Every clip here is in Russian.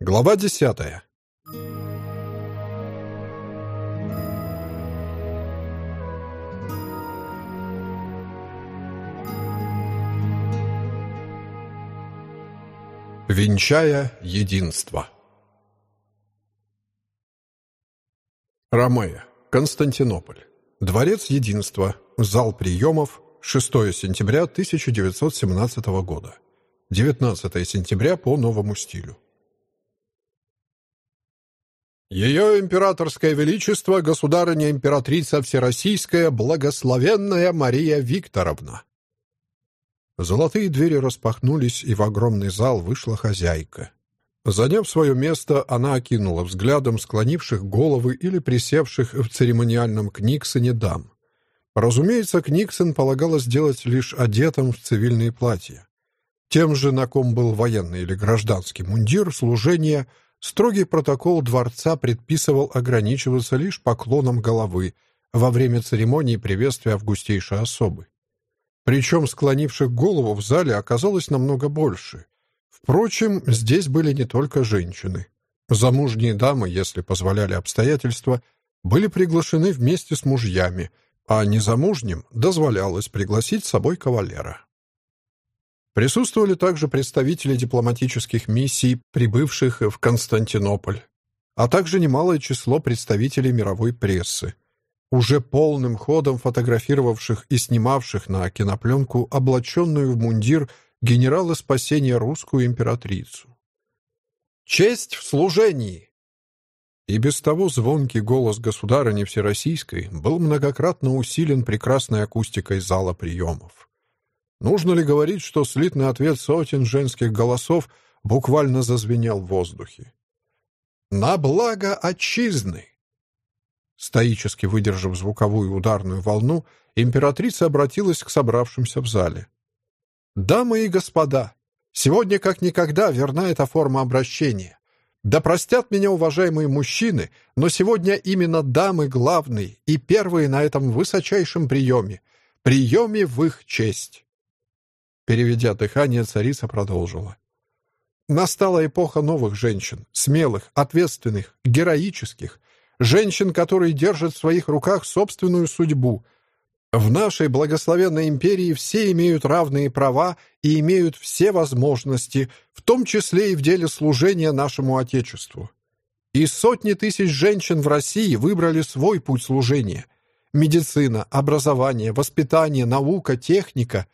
Глава десятая. Венчая единство. Ромея, Константинополь. Дворец единства. Зал приемов. 6 сентября 1917 года. 19 сентября по новому стилю. Ее императорское величество, государыня-императрица Всероссийская, благословенная Мария Викторовна. Золотые двери распахнулись, и в огромный зал вышла хозяйка. Заняв свое место, она окинула взглядом склонивших головы или присевших в церемониальном книгсоне дам. Разумеется, книгсон полагалось делать лишь одетым в цивильные платья. Тем же, на ком был военный или гражданский мундир, служение, строгий протокол дворца предписывал ограничиваться лишь поклоном головы во время церемонии приветствия августейшей особы. Причем склонивших голову в зале оказалось намного больше. Впрочем, здесь были не только женщины. Замужние дамы, если позволяли обстоятельства, были приглашены вместе с мужьями, а незамужним дозволялось пригласить с собой кавалера. Присутствовали также представители дипломатических миссий, прибывших в Константинополь, а также немалое число представителей мировой прессы уже полным ходом фотографировавших и снимавших на кинопленку облаченную в мундир генерала спасения русскую императрицу. «Честь в служении!» И без того звонкий голос государыни Всероссийской был многократно усилен прекрасной акустикой зала приемов. Нужно ли говорить, что слитный ответ сотен женских голосов буквально зазвенел в воздухе? «На благо отчизны!» Стоически выдержав звуковую ударную волну, императрица обратилась к собравшимся в зале. «Дамы и господа, сегодня как никогда верна эта форма обращения. Да простят меня уважаемые мужчины, но сегодня именно дамы главные и первые на этом высочайшем приеме, приеме в их честь». Переведя дыхание, царица продолжила. Настала эпоха новых женщин, смелых, ответственных, героических, женщин, которые держат в своих руках собственную судьбу. В нашей благословенной империи все имеют равные права и имеют все возможности, в том числе и в деле служения нашему Отечеству. И сотни тысяч женщин в России выбрали свой путь служения. Медицина, образование, воспитание, наука, техника.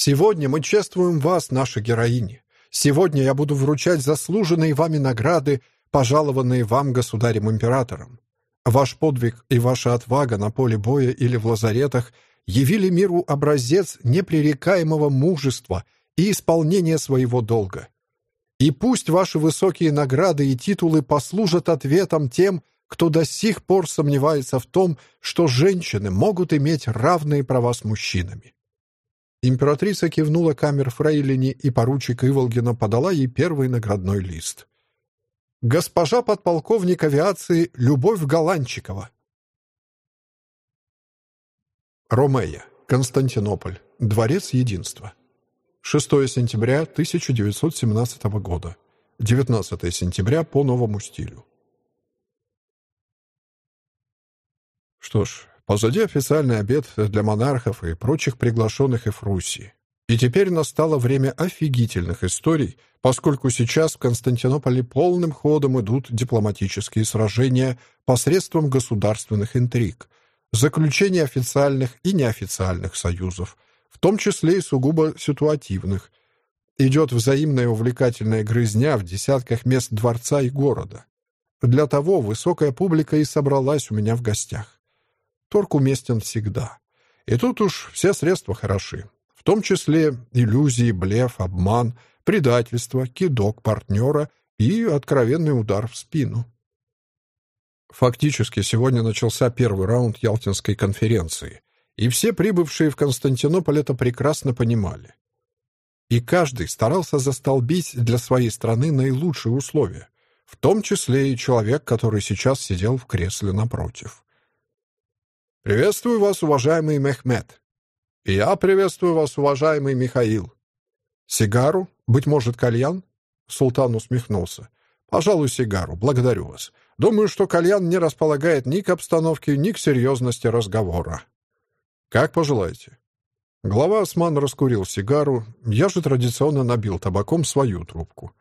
Сегодня мы чествуем вас, наши героини. Сегодня я буду вручать заслуженные вами награды пожалованные вам государем-императором. Ваш подвиг и ваша отвага на поле боя или в лазаретах явили миру образец непререкаемого мужества и исполнения своего долга. И пусть ваши высокие награды и титулы послужат ответом тем, кто до сих пор сомневается в том, что женщины могут иметь равные права с мужчинами. Императрица кивнула камер Фрейлине, и поручик Иволгина подала ей первый наградной лист госпожа подполковник авиации Любовь Голанчикова. Ромея, Константинополь, Дворец Единства. 6 сентября 1917 года. 19 сентября по новому стилю. Что ж, позади официальный обед для монархов и прочих приглашенных в Руси. И теперь настало время офигительных историй, поскольку сейчас в Константинополе полным ходом идут дипломатические сражения посредством государственных интриг, заключение официальных и неофициальных союзов, в том числе и сугубо ситуативных. Идет взаимная увлекательная грызня в десятках мест дворца и города. Для того высокая публика и собралась у меня в гостях. Торг уместен всегда. И тут уж все средства хороши в том числе иллюзии, блеф, обман, предательство, кидок партнера и откровенный удар в спину. Фактически сегодня начался первый раунд Ялтинской конференции, и все прибывшие в Константинополь это прекрасно понимали. И каждый старался застолбить для своей страны наилучшие условия, в том числе и человек, который сейчас сидел в кресле напротив. «Приветствую вас, уважаемый Мехмед», «Я приветствую вас, уважаемый Михаил». «Сигару? Быть может, кальян?» Султан усмехнулся. Пожалуй, сигару. Благодарю вас. Думаю, что кальян не располагает ни к обстановке, ни к серьезности разговора. Как пожелаете. Глава Осман раскурил сигару. Я же традиционно набил табаком свою трубку.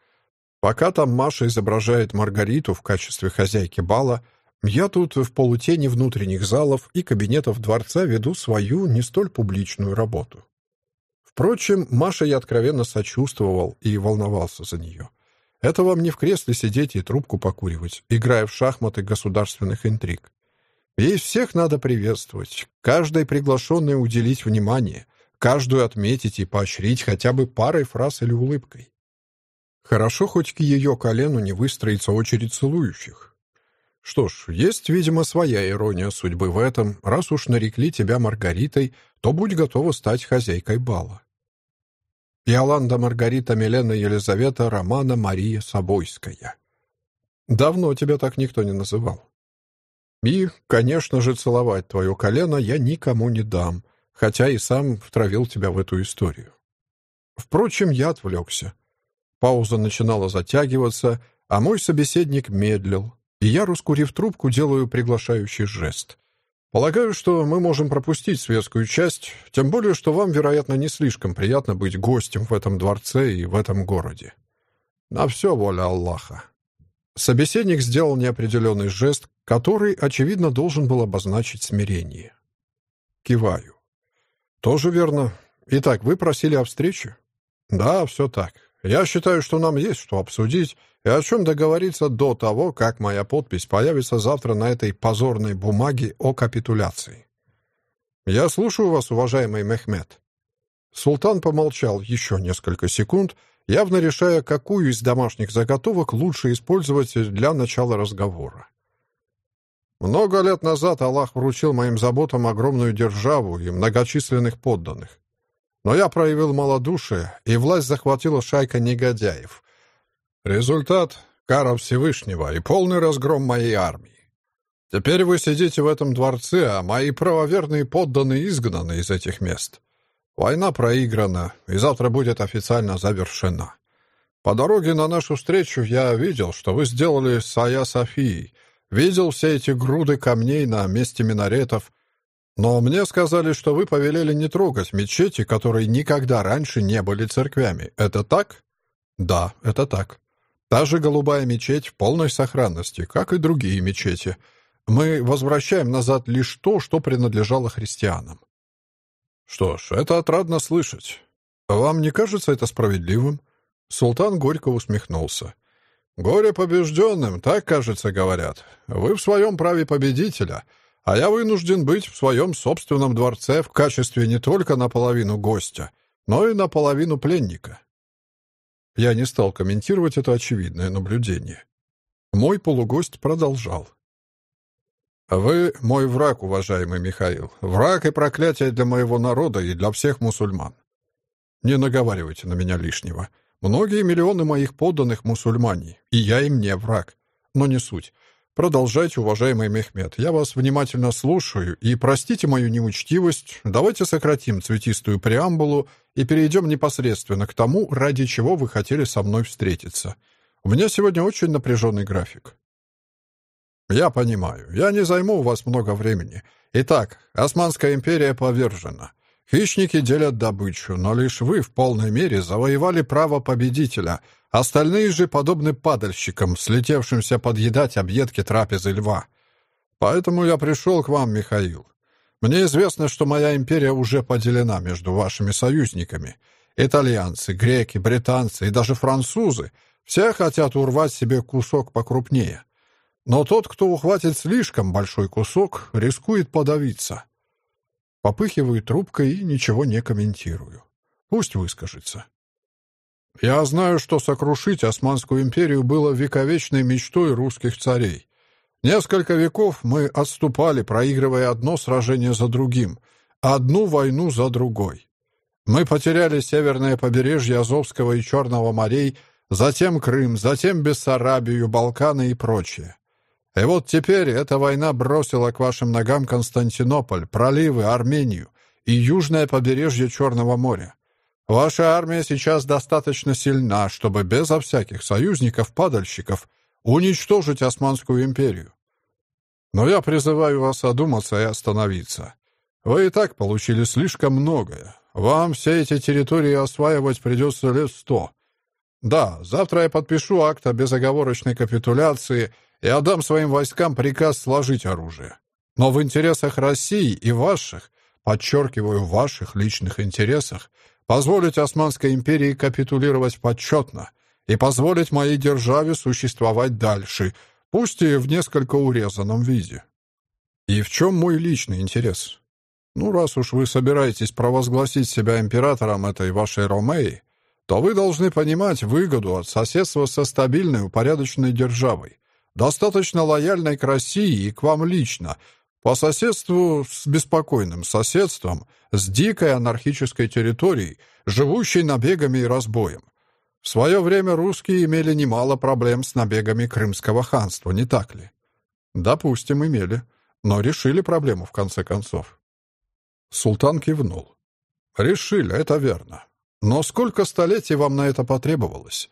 Пока там Маша изображает Маргариту в качестве хозяйки бала, я тут в полутени внутренних залов и кабинетов дворца веду свою не столь публичную работу. Впрочем, Маше я откровенно сочувствовал и волновался за нее. Это вам не в кресле сидеть и трубку покуривать, играя в шахматы государственных интриг. Ей всех надо приветствовать, каждой приглашенной уделить внимание, каждую отметить и поощрить хотя бы парой фраз или улыбкой. Хорошо, хоть к ее колену не выстроится очередь целующих. Что ж, есть, видимо, своя ирония судьбы в этом. Раз уж нарекли тебя Маргаритой, то будь готова стать хозяйкой бала. Иоланда Маргарита Милена Елизавета Романа Мария Собойская. Давно тебя так никто не называл. И, конечно же, целовать твое колено я никому не дам, хотя и сам втравил тебя в эту историю. Впрочем, я отвлекся. Пауза начинала затягиваться, а мой собеседник медлил, и я, раскурив трубку, делаю приглашающий жест. Полагаю, что мы можем пропустить светскую часть, тем более, что вам, вероятно, не слишком приятно быть гостем в этом дворце и в этом городе. На все воля Аллаха. Собеседник сделал неопределенный жест, который, очевидно, должен был обозначить смирение. Киваю. Тоже верно. Итак, вы просили о встрече? Да, все так. Я считаю, что нам есть что обсудить и о чем договориться до того, как моя подпись появится завтра на этой позорной бумаге о капитуляции. Я слушаю вас, уважаемый Мехмед. Султан помолчал еще несколько секунд, явно решая, какую из домашних заготовок лучше использовать для начала разговора. Много лет назад Аллах вручил моим заботам огромную державу и многочисленных подданных. Но я проявил малодушие, и власть захватила шайка негодяев. Результат — кара Всевышнего и полный разгром моей армии. Теперь вы сидите в этом дворце, а мои правоверные подданные изгнаны из этих мест. Война проиграна, и завтра будет официально завершена. По дороге на нашу встречу я видел, что вы сделали с Ая Софией, видел все эти груды камней на месте минаретов, но мне сказали, что вы повелели не трогать мечети, которые никогда раньше не были церквями. Это так? Да, это так. Та же голубая мечеть в полной сохранности, как и другие мечети. Мы возвращаем назад лишь то, что принадлежало христианам. Что ж, это отрадно слышать. Вам не кажется это справедливым? Султан горько усмехнулся. Горе побежденным, так, кажется, говорят. Вы в своем праве победителя — а я вынужден быть в своем собственном дворце в качестве не только наполовину гостя, но и наполовину пленника. Я не стал комментировать это очевидное наблюдение. Мой полугость продолжал. «Вы мой враг, уважаемый Михаил. Враг и проклятие для моего народа и для всех мусульман. Не наговаривайте на меня лишнего. Многие миллионы моих подданных мусульмане, и я им не враг. Но не суть. Продолжайте, уважаемый Мехмед. Я вас внимательно слушаю, и простите мою неучтивость. Давайте сократим цветистую преамбулу и перейдем непосредственно к тому, ради чего вы хотели со мной встретиться. У меня сегодня очень напряженный график. Я понимаю. Я не займу у вас много времени. Итак, Османская империя повержена. Хищники делят добычу, но лишь вы в полной мере завоевали право победителя — Остальные же подобны падальщикам, слетевшимся подъедать объедки трапезы льва. Поэтому я пришел к вам, Михаил. Мне известно, что моя империя уже поделена между вашими союзниками. Итальянцы, греки, британцы и даже французы все хотят урвать себе кусок покрупнее. Но тот, кто ухватит слишком большой кусок, рискует подавиться. Попыхиваю трубкой и ничего не комментирую. Пусть выскажется. Я знаю, что сокрушить Османскую империю было вековечной мечтой русских царей. Несколько веков мы отступали, проигрывая одно сражение за другим, одну войну за другой. Мы потеряли северное побережье Азовского и Черного морей, затем Крым, затем Бессарабию, Балканы и прочее. И вот теперь эта война бросила к вашим ногам Константинополь, проливы, Армению и южное побережье Черного моря. Ваша армия сейчас достаточно сильна, чтобы безо всяких союзников-падальщиков уничтожить Османскую империю. Но я призываю вас одуматься и остановиться. Вы и так получили слишком многое. Вам все эти территории осваивать придется лет сто. Да, завтра я подпишу акт о безоговорочной капитуляции и отдам своим войскам приказ сложить оружие. Но в интересах России и ваших, подчеркиваю, ваших личных интересах, позволить Османской империи капитулировать почетно и позволить моей державе существовать дальше, пусть и в несколько урезанном виде. И в чем мой личный интерес? Ну, раз уж вы собираетесь провозгласить себя императором этой вашей Ромеи, то вы должны понимать выгоду от соседства со стабильной, упорядоченной державой, достаточно лояльной к России и к вам лично, по соседству с беспокойным соседством, с дикой анархической территорией, живущей набегами и разбоем. В свое время русские имели немало проблем с набегами Крымского ханства, не так ли? Допустим, имели, но решили проблему в конце концов. Султан кивнул. «Решили, это верно. Но сколько столетий вам на это потребовалось?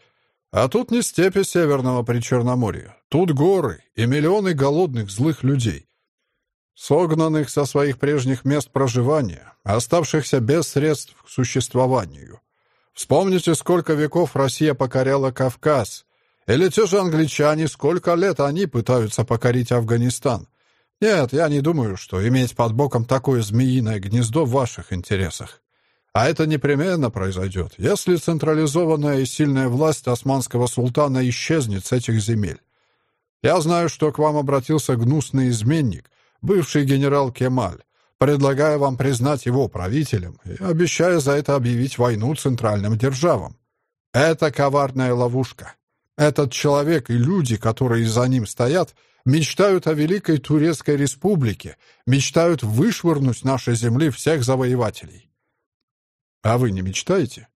А тут не степи Северного Причерноморья. Тут горы и миллионы голодных злых людей, согнанных со своих прежних мест проживания, оставшихся без средств к существованию. Вспомните, сколько веков Россия покоряла Кавказ, или те же англичане, сколько лет они пытаются покорить Афганистан. Нет, я не думаю, что иметь под боком такое змеиное гнездо в ваших интересах. А это непременно произойдет, если централизованная и сильная власть османского султана исчезнет с этих земель. Я знаю, что к вам обратился гнусный изменник, бывший генерал Кемаль, предлагая вам признать его правителем и обещая за это объявить войну центральным державам. Это коварная ловушка. Этот человек и люди, которые за ним стоят — мечтают о Великой Турецкой Республике, мечтают вышвырнуть нашей земли всех завоевателей. А вы не мечтаете?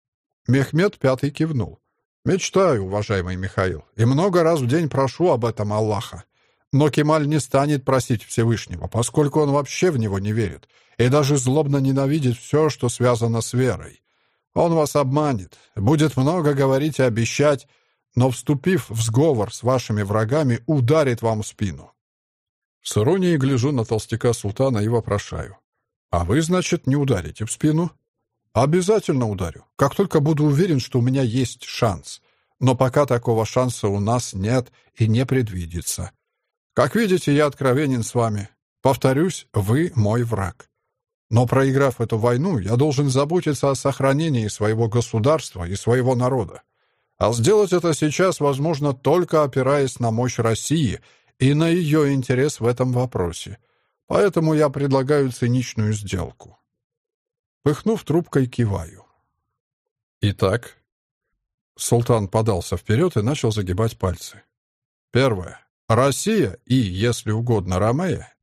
Мехмед Пятый кивнул. Мечтаю, уважаемый Михаил, и много раз в день прошу об этом Аллаха. Но Кемаль не станет просить Всевышнего, поскольку он вообще в него не верит и даже злобно ненавидит все, что связано с верой. Он вас обманет, будет много говорить и обещать, но, вступив в сговор с вашими врагами, ударит вам в спину. С иронией гляжу на толстяка султана и вопрошаю. «А вы, значит, не ударите в спину?» «Обязательно ударю, как только буду уверен, что у меня есть шанс. Но пока такого шанса у нас нет и не предвидится. Как видите, я откровенен с вами. Повторюсь, вы мой враг. Но проиграв эту войну, я должен заботиться о сохранении своего государства и своего народа. А сделать это сейчас возможно только опираясь на мощь России и на ее интерес в этом вопросе. Поэтому я предлагаю циничную сделку. Пыхнув трубкой, киваю. Итак, Султан подался вперед и начал загибать пальцы. Первое. Россия и, если угодно, Ромея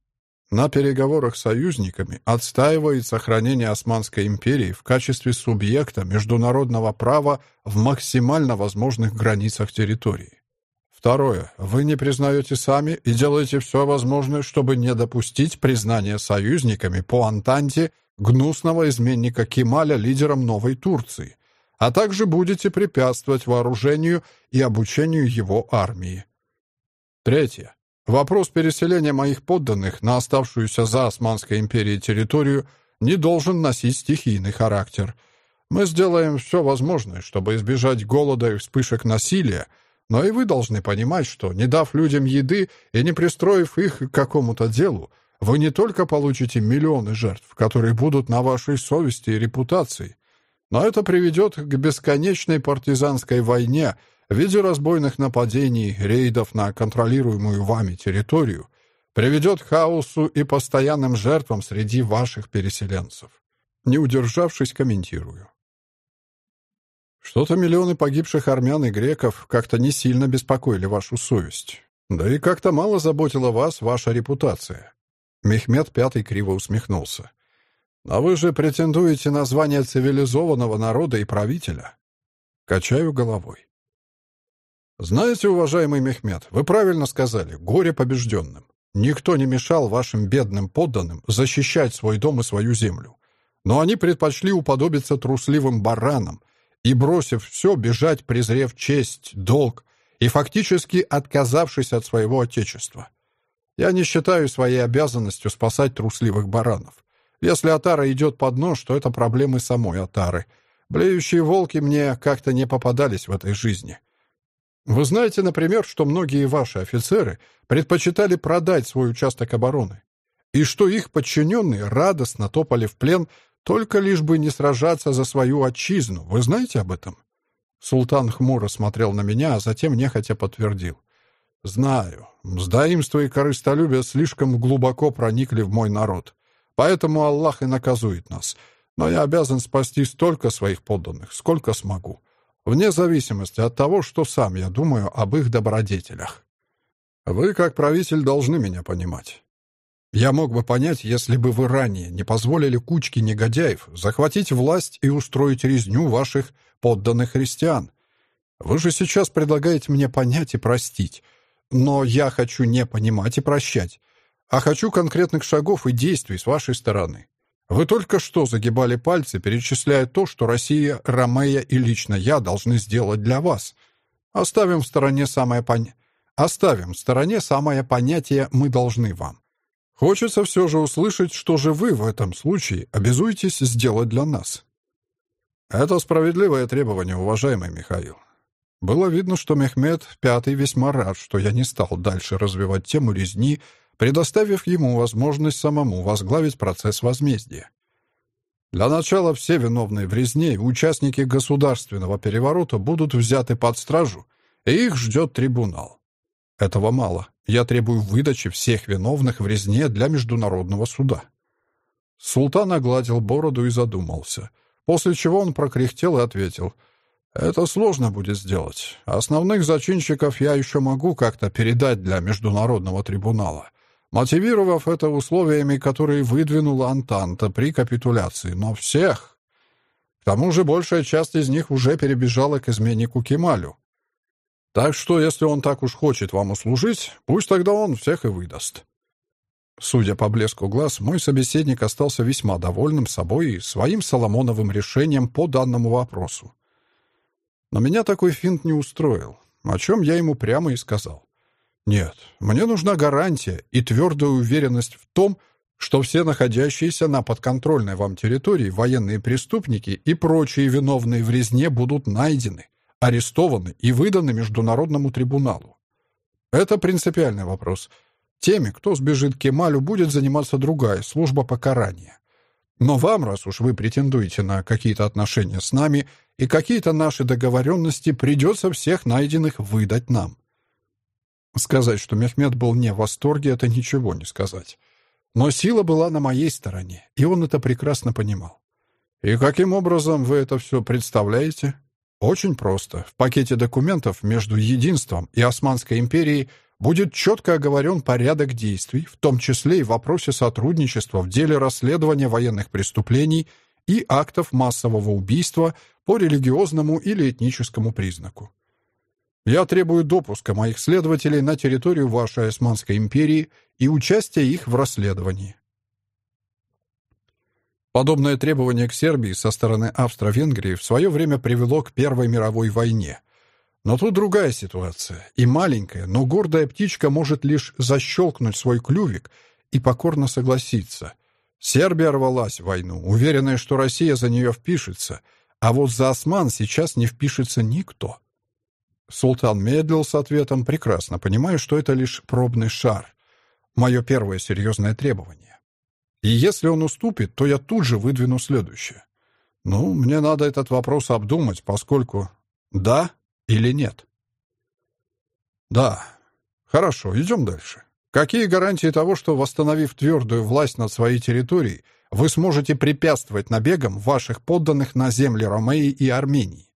на переговорах с союзниками отстаивает сохранение Османской империи в качестве субъекта международного права в максимально возможных границах территории. Второе. Вы не признаете сами и делаете все возможное, чтобы не допустить признания союзниками по Антанте гнусного изменника Кемаля лидером Новой Турции, а также будете препятствовать вооружению и обучению его армии. Третье. Вопрос переселения моих подданных на оставшуюся за Османской империей территорию не должен носить стихийный характер. Мы сделаем все возможное, чтобы избежать голода и вспышек насилия, но и вы должны понимать, что, не дав людям еды и не пристроив их к какому-то делу, вы не только получите миллионы жертв, которые будут на вашей совести и репутации, но это приведет к бесконечной партизанской войне — в виде разбойных нападений, рейдов на контролируемую вами территорию приведет к хаосу и постоянным жертвам среди ваших переселенцев. Не удержавшись, комментирую. Что-то миллионы погибших армян и греков как-то не сильно беспокоили вашу совесть. Да и как-то мало заботила вас ваша репутация. Мехмед Пятый криво усмехнулся. А вы же претендуете на звание цивилизованного народа и правителя. Качаю головой. «Знаете, уважаемый Мехмед, вы правильно сказали, горе побежденным. Никто не мешал вашим бедным подданным защищать свой дом и свою землю. Но они предпочли уподобиться трусливым баранам и, бросив все, бежать, презрев честь, долг и фактически отказавшись от своего отечества. Я не считаю своей обязанностью спасать трусливых баранов. Если отара идет под нож, то это проблемы самой отары. Блеющие волки мне как-то не попадались в этой жизни. Вы знаете, например, что многие ваши офицеры предпочитали продать свой участок обороны, и что их подчиненные радостно топали в плен только лишь бы не сражаться за свою отчизну. Вы знаете об этом? Султан хмуро смотрел на меня, а затем нехотя подтвердил. «Знаю. Сдаимство и корыстолюбие слишком глубоко проникли в мой народ. Поэтому Аллах и наказует нас. Но я обязан спасти столько своих подданных, сколько смогу вне зависимости от того, что сам я думаю об их добродетелях. Вы, как правитель, должны меня понимать. Я мог бы понять, если бы вы ранее не позволили кучке негодяев захватить власть и устроить резню ваших подданных христиан. Вы же сейчас предлагаете мне понять и простить. Но я хочу не понимать и прощать, а хочу конкретных шагов и действий с вашей стороны. Вы только что загибали пальцы, перечисляя то, что Россия, Ромея и лично я должны сделать для вас. Оставим в стороне самое пон... Оставим в стороне самое понятие «мы должны вам». Хочется все же услышать, что же вы в этом случае обязуетесь сделать для нас. Это справедливое требование, уважаемый Михаил. Было видно, что Мехмед Пятый весьма рад, что я не стал дальше развивать тему резни, предоставив ему возможность самому возглавить процесс возмездия. Для начала все виновные в резне и участники государственного переворота будут взяты под стражу, и их ждет трибунал. Этого мало. Я требую выдачи всех виновных в резне для международного суда. Султан огладил бороду и задумался, после чего он прокряхтел и ответил, «Это сложно будет сделать. Основных зачинщиков я еще могу как-то передать для международного трибунала мотивировав это условиями, которые выдвинула Антанта при капитуляции, но всех. К тому же большая часть из них уже перебежала к изменнику Кемалю. Так что, если он так уж хочет вам услужить, пусть тогда он всех и выдаст. Судя по блеску глаз, мой собеседник остался весьма довольным собой и своим Соломоновым решением по данному вопросу. Но меня такой финт не устроил, о чем я ему прямо и сказал. Нет, мне нужна гарантия и твердая уверенность в том, что все находящиеся на подконтрольной вам территории военные преступники и прочие виновные в резне будут найдены, арестованы и выданы Международному трибуналу. Это принципиальный вопрос. Теми, кто сбежит к Кемалю, будет заниматься другая служба покарания. Но вам, раз уж вы претендуете на какие-то отношения с нами и какие-то наши договоренности, придется всех найденных выдать нам. Сказать, что Мехмед был не в восторге, это ничего не сказать. Но сила была на моей стороне, и он это прекрасно понимал. И каким образом вы это все представляете? Очень просто. В пакете документов между Единством и Османской империей будет четко оговорен порядок действий, в том числе и в вопросе сотрудничества в деле расследования военных преступлений и актов массового убийства по религиозному или этническому признаку. Я требую допуска моих следователей на территорию вашей Османской империи и участия их в расследовании. Подобное требование к Сербии со стороны Австро-Венгрии в свое время привело к Первой мировой войне. Но тут другая ситуация, и маленькая, но гордая птичка может лишь защелкнуть свой клювик и покорно согласиться. Сербия рвалась в войну, уверенная, что Россия за нее впишется, а вот за осман сейчас не впишется никто. Султан медлил с ответом, прекрасно понимая, что это лишь пробный шар. Мое первое серьезное требование. И если он уступит, то я тут же выдвину следующее. Ну, мне надо этот вопрос обдумать, поскольку да или нет. Да. Хорошо, идем дальше. Какие гарантии того, что, восстановив твердую власть над своей территорией, вы сможете препятствовать набегам ваших подданных на земли Ромеи и Армении?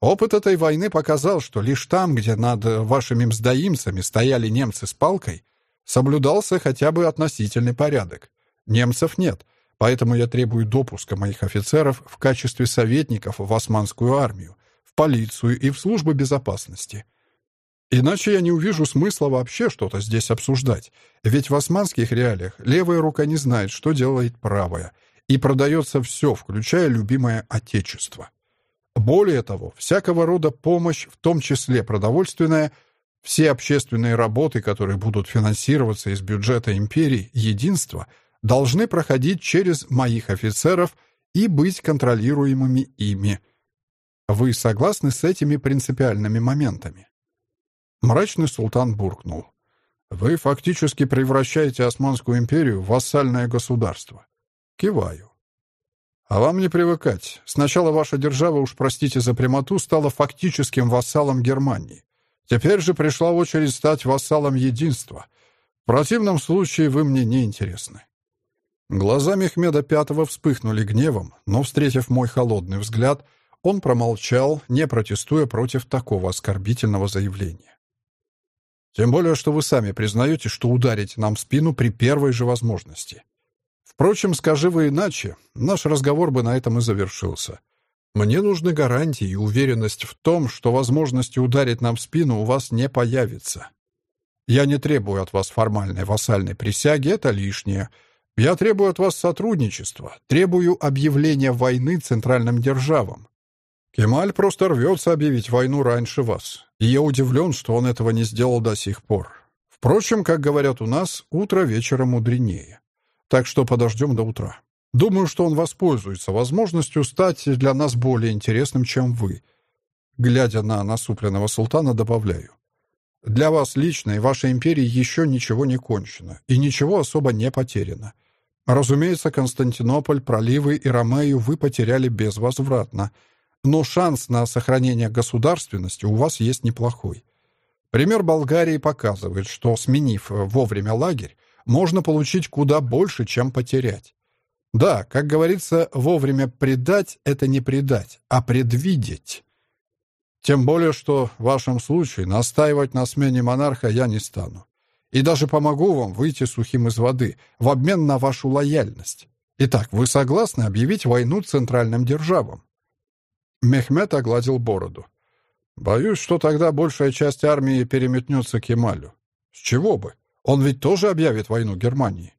Опыт этой войны показал, что лишь там, где над вашими мздоимцами стояли немцы с палкой, соблюдался хотя бы относительный порядок. Немцев нет, поэтому я требую допуска моих офицеров в качестве советников в османскую армию, полицию и в службы безопасности. Иначе я не увижу смысла вообще что-то здесь обсуждать, ведь в османских реалиях левая рука не знает, что делает правая, и продается все, включая любимое отечество. Более того, всякого рода помощь, в том числе продовольственная, все общественные работы, которые будут финансироваться из бюджета империи Единства, должны проходить через моих офицеров и быть контролируемыми ими. Вы согласны с этими принципиальными моментами? Мрачный султан буркнул. Вы фактически превращаете Османскую империю в вассальное государство. Киваю. А вам не привыкать. Сначала ваша держава, уж простите за прямоту, стала фактическим вассалом Германии. Теперь же пришла очередь стать вассалом единства. В противном случае вы мне не интересны. Глаза Мехмеда Пятого вспыхнули гневом, но, встретив мой холодный взгляд, он промолчал, не протестуя против такого оскорбительного заявления. Тем более, что вы сами признаете, что ударите нам в спину при первой же возможности. Впрочем, скажи вы иначе, наш разговор бы на этом и завершился. Мне нужны гарантии и уверенность в том, что возможности ударить нам в спину у вас не появится. Я не требую от вас формальной вассальной присяги, это лишнее. Я требую от вас сотрудничества, требую объявления войны центральным державам. Кемаль просто рвется объявить войну раньше вас, и я удивлен, что он этого не сделал до сих пор. Впрочем, как говорят у нас, утро вечера мудренее. Так что подождем до утра. Думаю, что он воспользуется возможностью стать для нас более интересным, чем вы. Глядя на насупленного султана, добавляю. Для вас лично и вашей империи еще ничего не кончено, и ничего особо не потеряно. Разумеется, Константинополь, проливы и Ромею вы потеряли безвозвратно, но шанс на сохранение государственности у вас есть неплохой. Пример Болгарии показывает, что, сменив вовремя лагерь, можно получить куда больше, чем потерять. Да, как говорится, вовремя предать — это не предать, а предвидеть. Тем более, что в вашем случае настаивать на смене монарха я не стану. И даже помогу вам выйти сухим из воды в обмен на вашу лояльность. Итак, вы согласны объявить войну центральным державам? Мехмед огладил бороду. Боюсь, что тогда большая часть армии переметнется к Емалю. С чего бы? Он ведь тоже объявит войну Германии.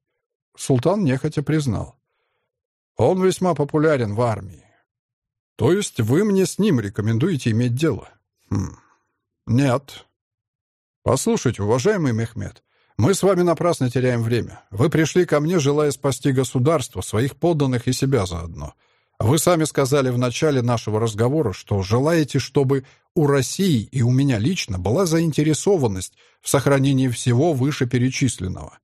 Султан нехотя признал. Он весьма популярен в армии. То есть вы мне с ним рекомендуете иметь дело? Хм. Нет. Послушайте, уважаемый Мехмед, мы с вами напрасно теряем время. Вы пришли ко мне, желая спасти государство, своих подданных и себя заодно. Вы сами сказали в начале нашего разговора, что желаете, чтобы у России и у меня лично была заинтересованность в сохранении всего вышеперечисленного.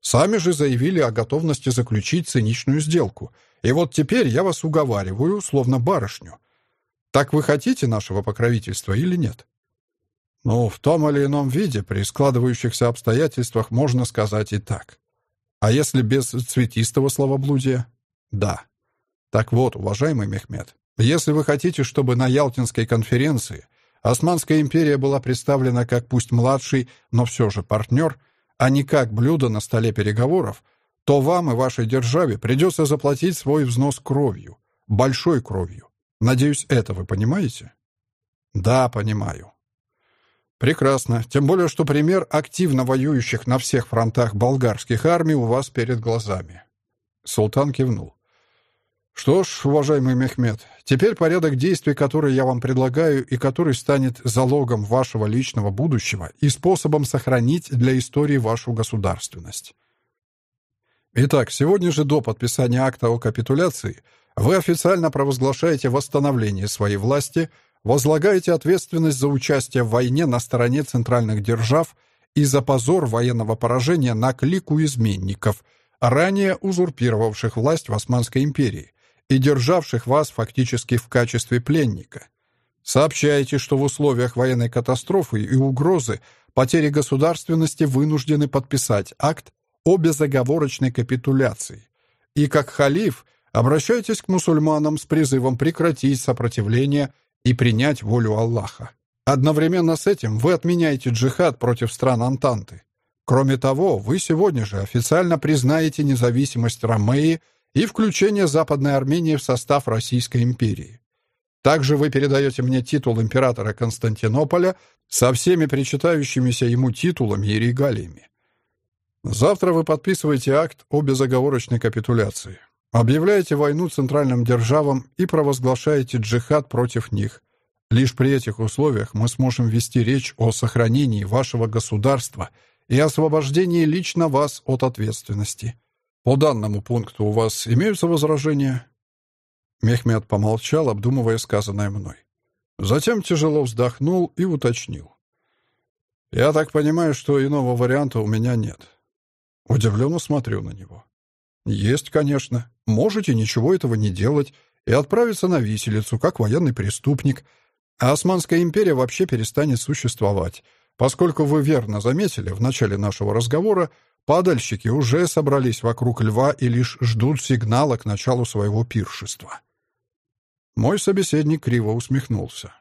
Сами же заявили о готовности заключить циничную сделку — и вот теперь я вас уговариваю, словно барышню. Так вы хотите нашего покровительства или нет? Ну, в том или ином виде, при складывающихся обстоятельствах, можно сказать и так. А если без цветистого словоблудия? Да. Так вот, уважаемый Мехмед, если вы хотите, чтобы на Ялтинской конференции Османская империя была представлена как пусть младший, но все же партнер, а не как блюдо на столе переговоров, то вам и вашей державе придется заплатить свой взнос кровью. Большой кровью. Надеюсь, это вы понимаете? Да, понимаю. Прекрасно. Тем более, что пример активно воюющих на всех фронтах болгарских армий у вас перед глазами. Султан кивнул. Что ж, уважаемый Мехмед, теперь порядок действий, который я вам предлагаю и который станет залогом вашего личного будущего и способом сохранить для истории вашу государственность. Итак, сегодня же до подписания акта о капитуляции вы официально провозглашаете восстановление своей власти, возлагаете ответственность за участие в войне на стороне центральных держав и за позор военного поражения на клику изменников, ранее узурпировавших власть в Османской империи и державших вас фактически в качестве пленника. Сообщаете, что в условиях военной катастрофы и угрозы потери государственности вынуждены подписать акт о безоговорочной капитуляции. И как халиф обращайтесь к мусульманам с призывом прекратить сопротивление и принять волю Аллаха. Одновременно с этим вы отменяете джихад против стран Антанты. Кроме того, вы сегодня же официально признаете независимость Ромеи и включение Западной Армении в состав Российской империи. Также вы передаете мне титул императора Константинополя со всеми причитающимися ему титулами и регалиями. Завтра вы подписываете акт о безоговорочной капитуляции. Объявляете войну центральным державам и провозглашаете джихад против них. Лишь при этих условиях мы сможем вести речь о сохранении вашего государства и освобождении лично вас от ответственности. По данному пункту у вас имеются возражения?» Мехмед помолчал, обдумывая сказанное мной. Затем тяжело вздохнул и уточнил. «Я так понимаю, что иного варианта у меня нет». Удивленно смотрю на него. «Есть, конечно. Можете ничего этого не делать и отправиться на виселицу, как военный преступник. А Османская империя вообще перестанет существовать, поскольку вы верно заметили в начале нашего разговора, падальщики уже собрались вокруг льва и лишь ждут сигнала к началу своего пиршества». Мой собеседник криво усмехнулся.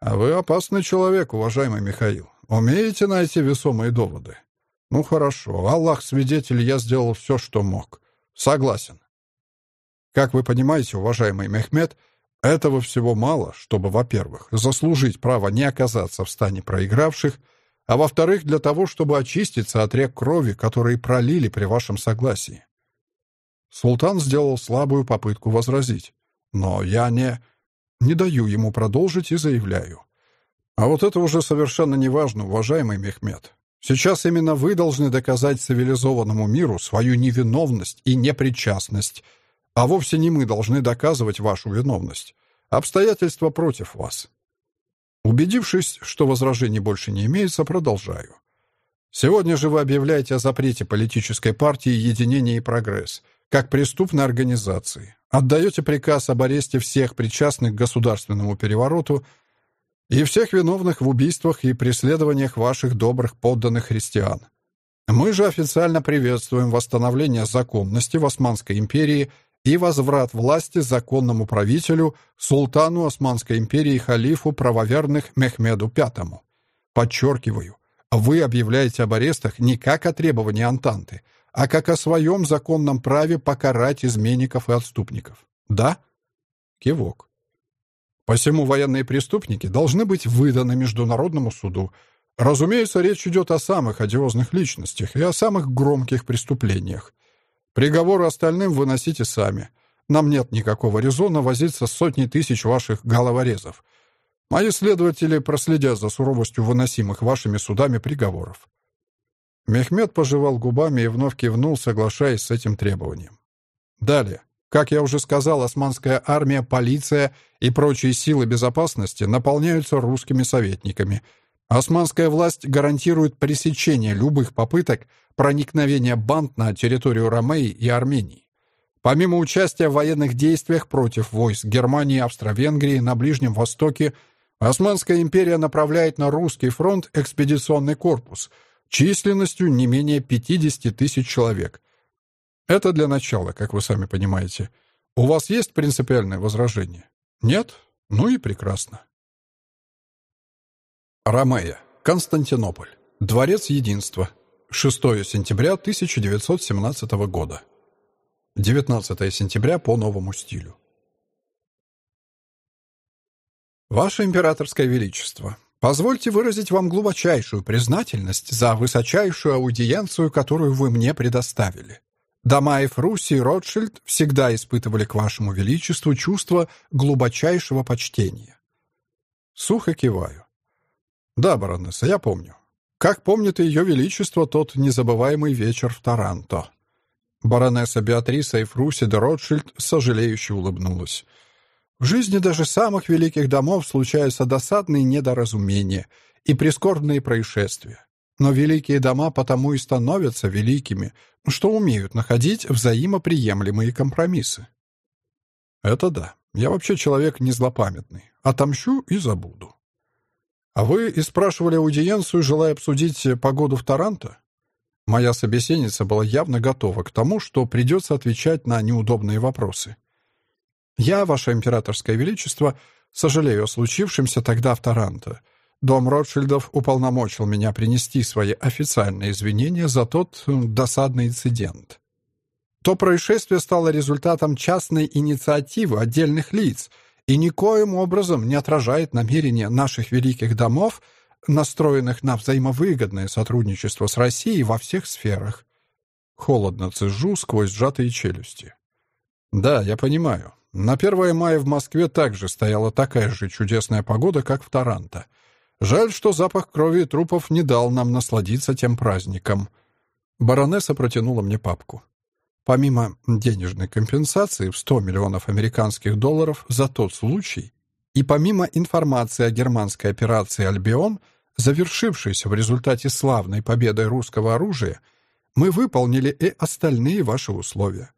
«А вы опасный человек, уважаемый Михаил. Умеете найти весомые доводы?» Ну хорошо, Аллах свидетель, я сделал все, что мог. Согласен. Как вы понимаете, уважаемый Мехмед, этого всего мало, чтобы, во-первых, заслужить право не оказаться в стане проигравших, а во-вторых, для того, чтобы очиститься от рек крови, которые пролили при вашем согласии. Султан сделал слабую попытку возразить, но я не... не даю ему продолжить и заявляю. А вот это уже совершенно неважно, уважаемый Мехмед. Сейчас именно вы должны доказать цивилизованному миру свою невиновность и непричастность, а вовсе не мы должны доказывать вашу виновность. Обстоятельства против вас. Убедившись, что возражений больше не имеется, продолжаю. Сегодня же вы объявляете о запрете политической партии «Единение и прогресс» как преступной организации, отдаете приказ об аресте всех причастных к государственному перевороту и всех виновных в убийствах и преследованиях ваших добрых подданных христиан. Мы же официально приветствуем восстановление законности в Османской империи и возврат власти законному правителю, султану Османской империи халифу правоверных Мехмеду V. Подчеркиваю, вы объявляете об арестах не как о требовании Антанты, а как о своем законном праве покарать изменников и отступников. Да? Кивок. Посему военные преступники должны быть выданы Международному суду. Разумеется, речь идет о самых одиозных личностях и о самых громких преступлениях. Приговоры остальным выносите сами. Нам нет никакого резона возиться с сотней тысяч ваших головорезов. Мои следователи проследят за суровостью выносимых вашими судами приговоров». Мехмед пожевал губами и вновь кивнул, соглашаясь с этим требованием. Далее. Как я уже сказал, османская армия, полиция и прочие силы безопасности наполняются русскими советниками. Османская власть гарантирует пресечение любых попыток проникновения банд на территорию Ромеи и Армении. Помимо участия в военных действиях против войск Германии Австро-Венгрии на Ближнем Востоке, Османская империя направляет на русский фронт экспедиционный корпус численностью не менее 50 тысяч человек, это для начала, как вы сами понимаете. У вас есть принципиальное возражение? Нет? Ну и прекрасно. Ромея. Константинополь. Дворец Единства. 6 сентября 1917 года. 19 сентября по новому стилю. Ваше императорское величество, позвольте выразить вам глубочайшую признательность за высочайшую аудиенцию, которую вы мне предоставили. Дамаев Руси и Ротшильд всегда испытывали к вашему величеству чувство глубочайшего почтения. Сухо киваю. Да, баронесса, я помню. Как помнит ее величество тот незабываемый вечер в Таранто. Баронесса Беатриса Эйфруси де Ротшильд сожалеюще улыбнулась. В жизни даже самых великих домов случаются досадные недоразумения и прискорбные происшествия. Но великие дома потому и становятся великими, что умеют находить взаимоприемлемые компромиссы. Это да. Я вообще человек не злопамятный. Отомщу и забуду. А вы и спрашивали аудиенцию, желая обсудить погоду в Таранто? Моя собеседница была явно готова к тому, что придется отвечать на неудобные вопросы. Я, ваше императорское величество, сожалею о случившемся тогда в Таранто — Дом Ротшильдов уполномочил меня принести свои официальные извинения за тот досадный инцидент. То происшествие стало результатом частной инициативы отдельных лиц и никоим образом не отражает намерения наших великих домов, настроенных на взаимовыгодное сотрудничество с Россией во всех сферах. Холодно цежу сквозь сжатые челюсти. Да, я понимаю. На 1 мая в Москве также стояла такая же чудесная погода, как в Таранто. Жаль, что запах крови и трупов не дал нам насладиться тем праздником. Баронесса протянула мне папку. Помимо денежной компенсации в 100 миллионов американских долларов за тот случай, и помимо информации о германской операции «Альбион», завершившейся в результате славной победой русского оружия, мы выполнили и остальные ваши условия.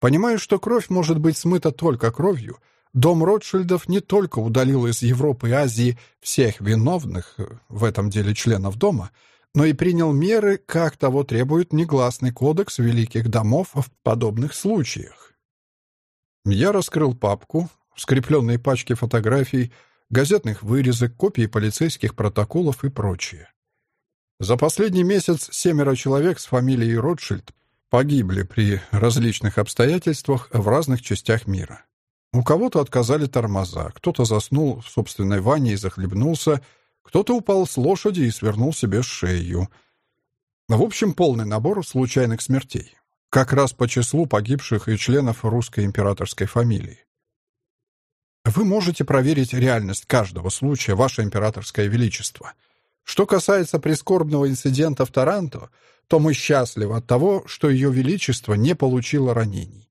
Понимая, что кровь может быть смыта только кровью, дом Ротшильдов не только удалил из Европы и Азии всех виновных в этом деле членов дома, но и принял меры, как того требует негласный кодекс великих домов в подобных случаях. Я раскрыл папку, скрепленные пачки фотографий, газетных вырезок, копии полицейских протоколов и прочее. За последний месяц семеро человек с фамилией Ротшильд погибли при различных обстоятельствах в разных частях мира. У кого-то отказали тормоза, кто-то заснул в собственной ванне и захлебнулся, кто-то упал с лошади и свернул себе шею. В общем, полный набор случайных смертей. Как раз по числу погибших и членов русской императорской фамилии. Вы можете проверить реальность каждого случая, Ваше Императорское Величество. Что касается прискорбного инцидента в Таранто — то мы счастливы от того, что Ее Величество не получило ранений.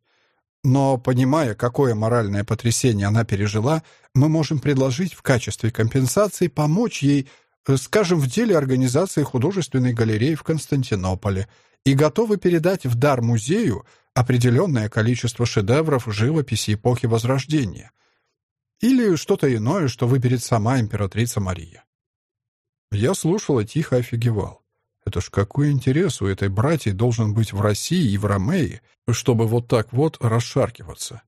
Но, понимая, какое моральное потрясение она пережила, мы можем предложить в качестве компенсации помочь ей, э, скажем, в деле организации художественной галереи в Константинополе и готовы передать в дар музею определенное количество шедевров живописи эпохи Возрождения. Или что-то иное, что выберет сама императрица Мария. Я слушал и тихо офигевал. Это ж какой интерес у этой братьи должен быть в России и в Ромеи, чтобы вот так вот расшаркиваться?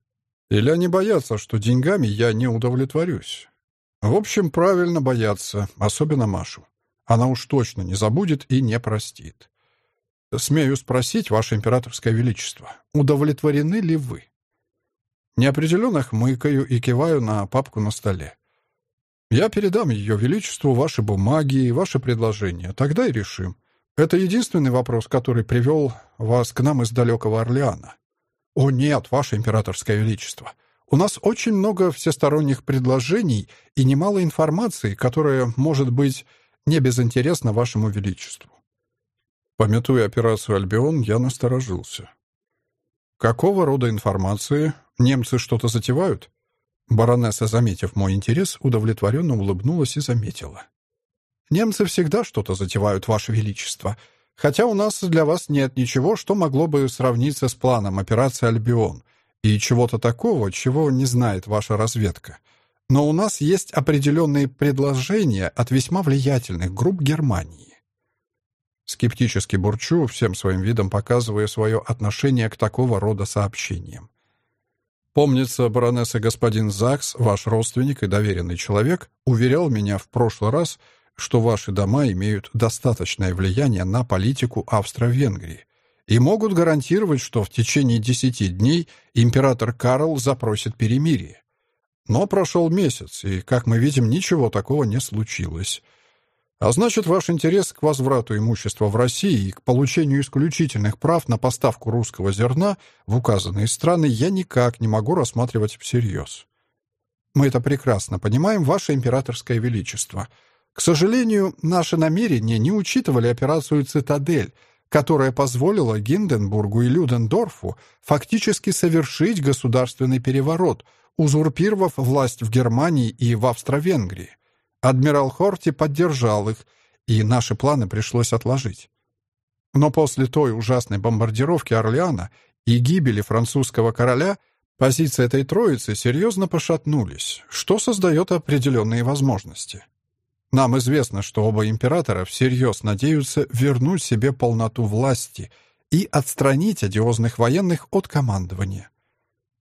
Или они боятся, что деньгами я не удовлетворюсь? В общем, правильно боятся, особенно Машу. Она уж точно не забудет и не простит. Смею спросить, Ваше Императорское Величество, удовлетворены ли вы? Неопределенно хмыкаю и киваю на папку на столе. Я передам Ее Величеству ваши бумаги и ваши предложения, тогда и решим. Это единственный вопрос, который привел вас к нам из далекого Орлеана. О нет, ваше императорское величество. У нас очень много всесторонних предложений и немало информации, которая может быть не безинтересна вашему величеству. Пометуя операцию «Альбион», я насторожился. Какого рода информации? Немцы что-то затевают? Баронесса, заметив мой интерес, удовлетворенно улыбнулась и заметила. Немцы всегда что-то затевают, Ваше Величество. Хотя у нас для вас нет ничего, что могло бы сравниться с планом операции «Альбион» и чего-то такого, чего не знает ваша разведка. Но у нас есть определенные предложения от весьма влиятельных групп Германии. Скептически бурчу, всем своим видом показывая свое отношение к такого рода сообщениям. Помнится, баронесса господин Закс, ваш родственник и доверенный человек, уверял меня в прошлый раз, что ваши дома имеют достаточное влияние на политику Австро-Венгрии и могут гарантировать, что в течение десяти дней император Карл запросит перемирие. Но прошел месяц, и, как мы видим, ничего такого не случилось. А значит, ваш интерес к возврату имущества в России и к получению исключительных прав на поставку русского зерна в указанные страны я никак не могу рассматривать всерьез. Мы это прекрасно понимаем, ваше императорское величество — к сожалению, наши намерения не учитывали операцию «Цитадель», которая позволила Гинденбургу и Людендорфу фактически совершить государственный переворот, узурпировав власть в Германии и в Австро-Венгрии. Адмирал Хорти поддержал их, и наши планы пришлось отложить. Но после той ужасной бомбардировки Орлеана и гибели французского короля позиции этой троицы серьезно пошатнулись, что создает определенные возможности. Нам известно, что оба императора всерьез надеются вернуть себе полноту власти и отстранить одиозных военных от командования.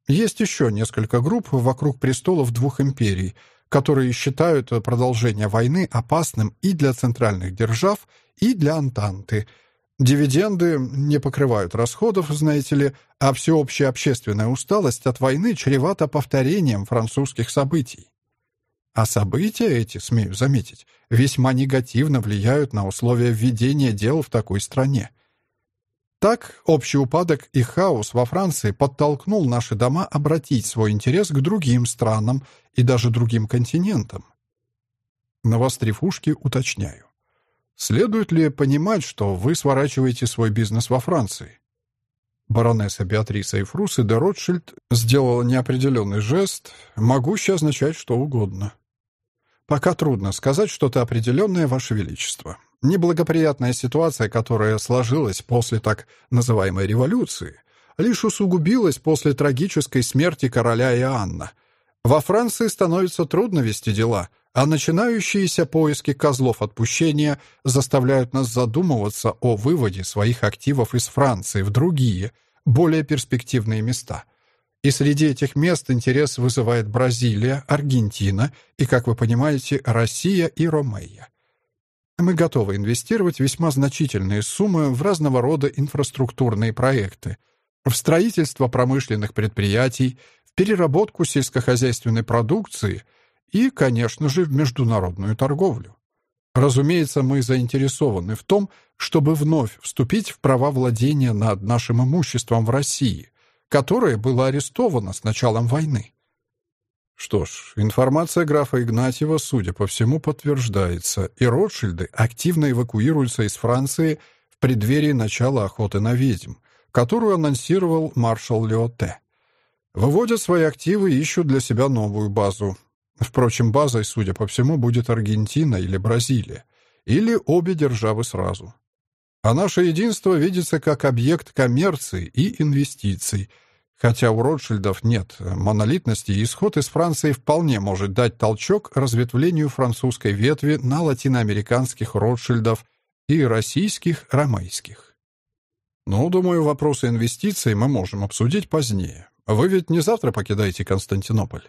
Есть еще несколько групп вокруг престолов двух империй, которые считают продолжение войны опасным и для центральных держав, и для Антанты. Дивиденды не покрывают расходов, знаете ли, а всеобщая общественная усталость от войны чревата повторением французских событий. А события эти, смею заметить, весьма негативно влияют на условия введения дел в такой стране. Так, общий упадок и хаос во Франции подтолкнул наши дома обратить свой интерес к другим странам и даже другим континентам. Навострив ушки, уточняю. Следует ли понимать, что вы сворачиваете свой бизнес во Франции? Баронесса Беатриса Эйфрус и де Ротшильд сделала неопределенный жест, могущий означать что угодно. «Пока трудно сказать что-то определенное, Ваше Величество. Неблагоприятная ситуация, которая сложилась после так называемой революции, лишь усугубилась после трагической смерти короля Иоанна. Во Франции становится трудно вести дела, а начинающиеся поиски козлов отпущения заставляют нас задумываться о выводе своих активов из Франции в другие, более перспективные места. И среди этих мест интерес вызывает Бразилия, Аргентина и, как вы понимаете, Россия и Ромея. Мы готовы инвестировать весьма значительные суммы в разного рода инфраструктурные проекты, в строительство промышленных предприятий, в переработку сельскохозяйственной продукции и, конечно же, в международную торговлю. Разумеется, мы заинтересованы в том, чтобы вновь вступить в права владения над нашим имуществом в России, которое было арестовано с началом войны. Что ж, информация графа Игнатьева, судя по всему, подтверждается, и Ротшильды активно эвакуируются из Франции в преддверии начала охоты на ведьм, которую анонсировал маршал Леоте. Выводят свои активы и ищут для себя новую базу. Впрочем, базой, судя по всему, будет Аргентина или Бразилия, или обе державы сразу. А наше единство видится как объект коммерции и инвестиций – Хотя у Ротшильдов нет монолитности, исход из Франции вполне может дать толчок разветвлению французской ветви на латиноамериканских Ротшильдов и российских ромейских. Ну, думаю, вопросы инвестиций мы можем обсудить позднее. Вы ведь не завтра покидаете Константинополь?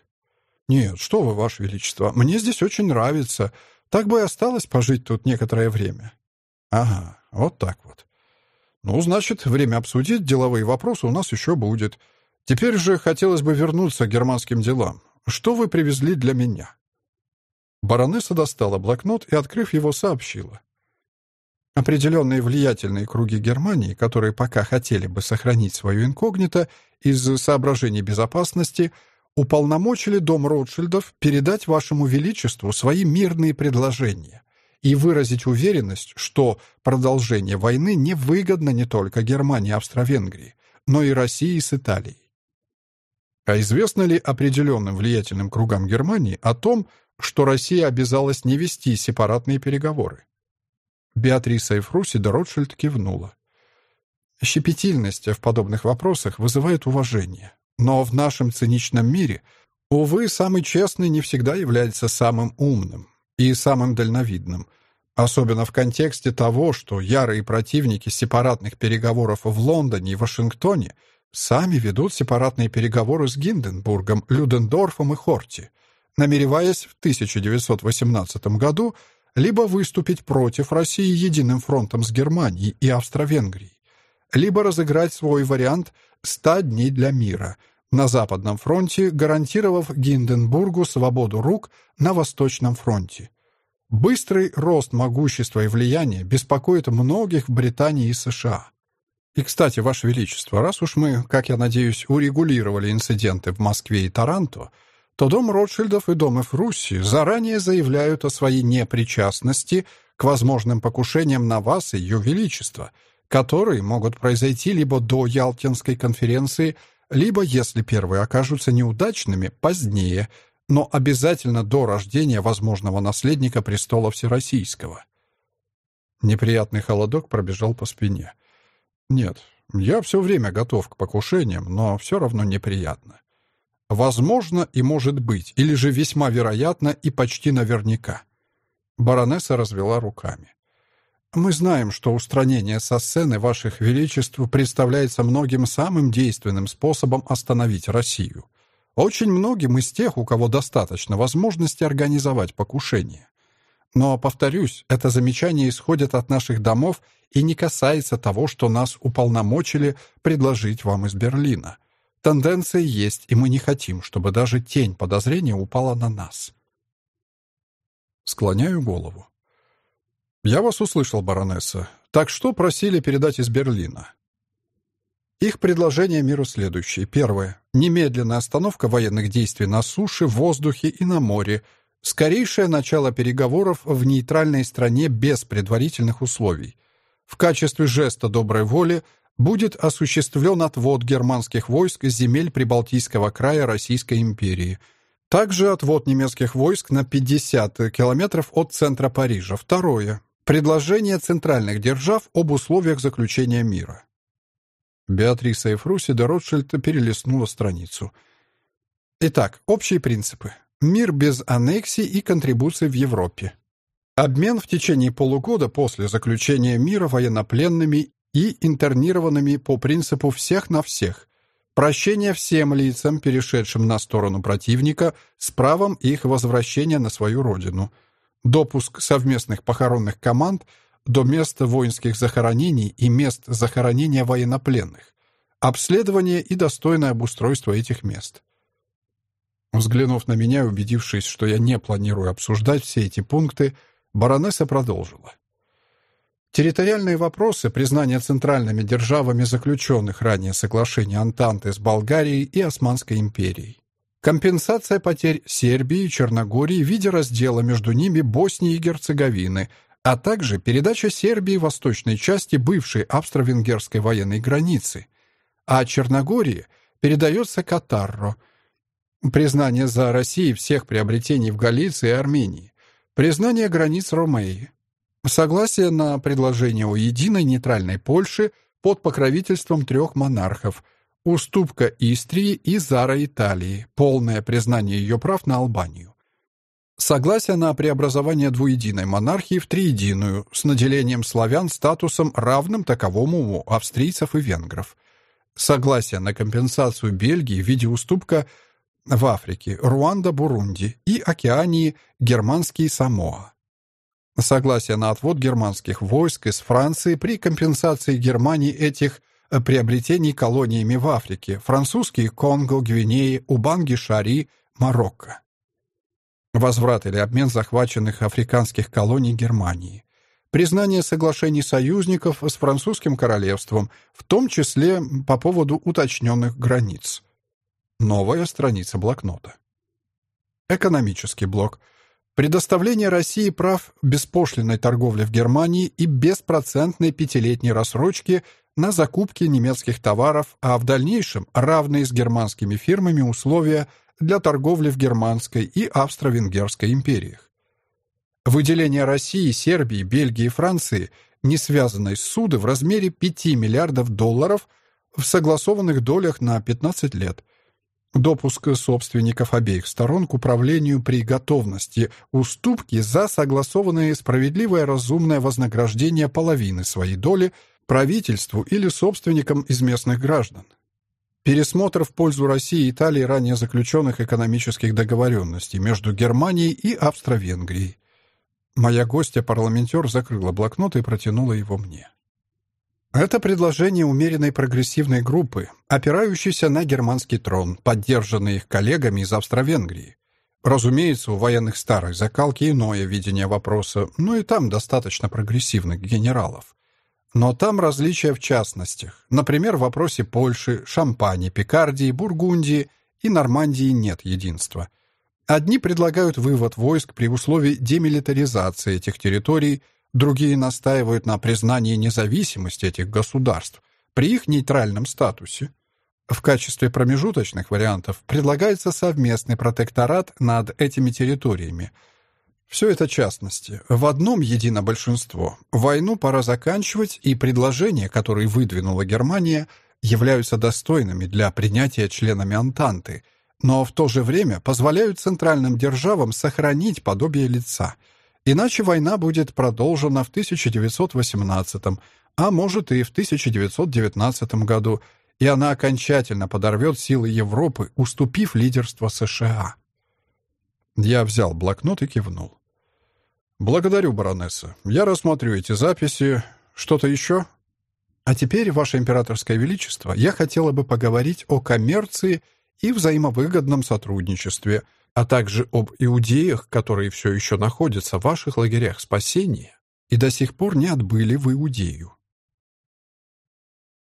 Нет, что вы, Ваше Величество, мне здесь очень нравится. Так бы и осталось пожить тут некоторое время. Ага, вот так вот. Ну, значит, время обсудить деловые вопросы у нас еще будет. — Теперь же хотелось бы вернуться к германским делам. Что вы привезли для меня?» Баронесса достала блокнот и, открыв его, сообщила. Определенные влиятельные круги Германии, которые пока хотели бы сохранить свое инкогнито из соображений безопасности, уполномочили дом Ротшильдов передать вашему величеству свои мирные предложения и выразить уверенность, что продолжение войны невыгодно не только Германии и Австро-Венгрии, но и России с Италией. А известно ли определенным влиятельным кругам Германии о том, что Россия обязалась не вести сепаратные переговоры? Беатриса Эфруси де Ротшильд кивнула. Щепетильность в подобных вопросах вызывает уважение. Но в нашем циничном мире, увы, самый честный не всегда является самым умным и самым дальновидным, особенно в контексте того, что ярые противники сепаратных переговоров в Лондоне и Вашингтоне – сами ведут сепаратные переговоры с Гинденбургом, Людендорфом и Хорти, намереваясь в 1918 году либо выступить против России единым фронтом с Германией и Австро-Венгрией, либо разыграть свой вариант «100 дней для мира» на Западном фронте, гарантировав Гинденбургу свободу рук на Восточном фронте. Быстрый рост могущества и влияния беспокоит многих в Британии и США. И, кстати, Ваше Величество, раз уж мы, как я надеюсь, урегулировали инциденты в Москве и Таранто, то дом Ротшильдов и дом Эфрусси заранее заявляют о своей непричастности к возможным покушениям на вас и Ее Величество, которые могут произойти либо до Ялтинской конференции, либо, если первые окажутся неудачными, позднее, но обязательно до рождения возможного наследника престола Всероссийского. Неприятный холодок пробежал по спине — нет, я все время готов к покушениям, но все равно неприятно. Возможно и может быть, или же весьма вероятно и почти наверняка. Баронесса развела руками. Мы знаем, что устранение со сцены ваших величеств представляется многим самым действенным способом остановить Россию. Очень многим из тех, у кого достаточно возможности организовать покушение. Но, повторюсь, это замечание исходит от наших домов и не касается того, что нас уполномочили предложить вам из Берлина. Тенденция есть, и мы не хотим, чтобы даже тень подозрения упала на нас. Склоняю голову. «Я вас услышал, баронесса. Так что просили передать из Берлина?» Их предложение миру следующее. Первое. Немедленная остановка военных действий на суше, в воздухе и на море. Скорейшее начало переговоров в нейтральной стране без предварительных условий. В качестве жеста доброй воли будет осуществлен отвод германских войск с земель Прибалтийского края Российской империи. Также отвод немецких войск на 50 километров от центра Парижа. Второе. Предложение центральных держав об условиях заключения мира. Беатриса Эфруси де Ротшильд перелистнула страницу. Итак, общие принципы. Мир без аннексий и контрибуций в Европе. Обмен в течение полугода после заключения мира военнопленными и интернированными по принципу «всех на всех». Прощение всем лицам, перешедшим на сторону противника, с правом их возвращения на свою родину. Допуск совместных похоронных команд – до места воинских захоронений и мест захоронения военнопленных, обследование и достойное обустройство этих мест. Взглянув на меня и убедившись, что я не планирую обсуждать все эти пункты, баронесса продолжила. Территориальные вопросы признания центральными державами заключенных ранее соглашений Антанты с Болгарией и Османской империей. Компенсация потерь Сербии и Черногории в виде раздела между ними Боснии и Герцеговины – а также передача Сербии восточной части бывшей австро-венгерской военной границы, а Черногории передается Катарро. Признание за Россией всех приобретений в Галиции и Армении, признание границ Ромеи, согласие на предложение о единой нейтральной Польше под покровительством трех монархов, уступка Истрии и Зара Италии, полное признание ее прав на Албанию. Согласие на преобразование двуединой монархии в триединую с наделением славян статусом равным таковому у австрийцев и венгров. Согласие на компенсацию Бельгии в виде уступка в Африке, Руанда, Бурунди и Океании, германские Самоа. Согласие на отвод германских войск из Франции при компенсации Германии этих приобретений колониями в Африке, французские Конго, Гвинеи, Убанги-Шари, Марокко возврат или обмен захваченных африканских колоний Германии, признание соглашений союзников с французским королевством, в том числе по поводу уточненных границ. Новая страница блокнота. Экономический блок. Предоставление России прав беспошлиной торговли в Германии и беспроцентной пятилетней рассрочки на закупки немецких товаров, а в дальнейшем равные с германскими фирмами условия – для торговли в Германской и Австро-Венгерской империях. Выделение России, Сербии, Бельгии и Франции, не связанной с суды, в размере 5 миллиардов долларов в согласованных долях на 15 лет. Допуск собственников обеих сторон к управлению при готовности уступки за согласованное справедливое разумное вознаграждение половины своей доли правительству или собственникам из местных граждан. Пересмотр в пользу России и Италии ранее заключенных экономических договоренностей между Германией и Австро-Венгрией. Моя гостья-парламентер закрыла блокнот и протянула его мне. Это предложение умеренной прогрессивной группы, опирающейся на германский трон, поддержанный их коллегами из Австро-Венгрии. Разумеется, у военных старой закалки иное видение вопроса, но и там достаточно прогрессивных генералов. Но там различия в частностях. Например, в вопросе Польши, Шампани, Пикардии, Бургундии и Нормандии нет единства. Одни предлагают вывод войск при условии демилитаризации этих территорий, другие настаивают на признании независимости этих государств при их нейтральном статусе. В качестве промежуточных вариантов предлагается совместный протекторат над этими территориями – все это частности. В одном едино большинство. Войну пора заканчивать, и предложения, которые выдвинула Германия, являются достойными для принятия членами Антанты, но в то же время позволяют центральным державам сохранить подобие лица. Иначе война будет продолжена в 1918, а может и в 1919 году, и она окончательно подорвет силы Европы, уступив лидерство США. Я взял блокнот и кивнул. «Благодарю, баронесса. Я рассмотрю эти записи. Что-то еще?» «А теперь, Ваше Императорское Величество, я хотела бы поговорить о коммерции и взаимовыгодном сотрудничестве, а также об иудеях, которые все еще находятся в ваших лагерях спасения и до сих пор не отбыли в Иудею.